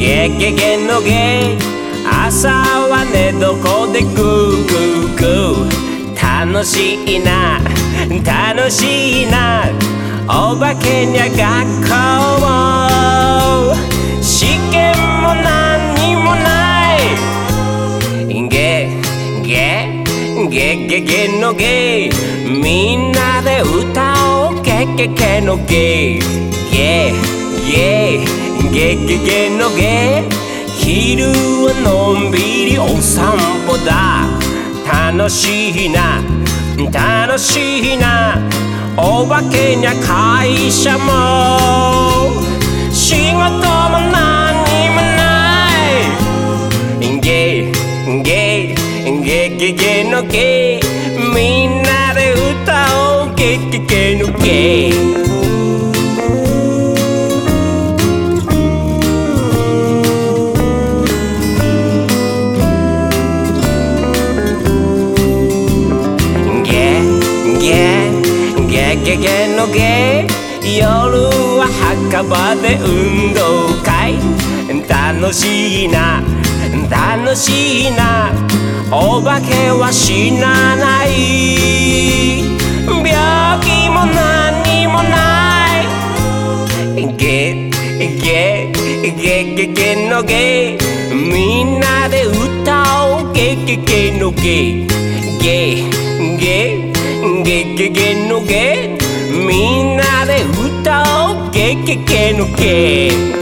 ゲゲゲのゲ朝は寝床でグーグーグー楽しいな。楽しいな。お化けにゃ学校試験も何にもないゲゲゲゲゲのゲ。みんなで歌おう。ゲゲゲのゲゲゲゲゲゲのゲ。昼はのんびりお散歩だ。楽しいな。楽しいな。お化けにゃ会社も。仕事も何にもない。ゲゲゲゲゲのゲ。みんなで歌おう。ゲゲゲのゲ。ゲゲゲのゲ夜は墓場で運動会。楽しいな。楽しいな。お化けは死なない。病気も何もない。ゲゲゲゲゲのゲみんなで歌おう。ゲゲゲのゲゲ。ゲゲゲのゲみんなで歌おうゲゲゲのゲ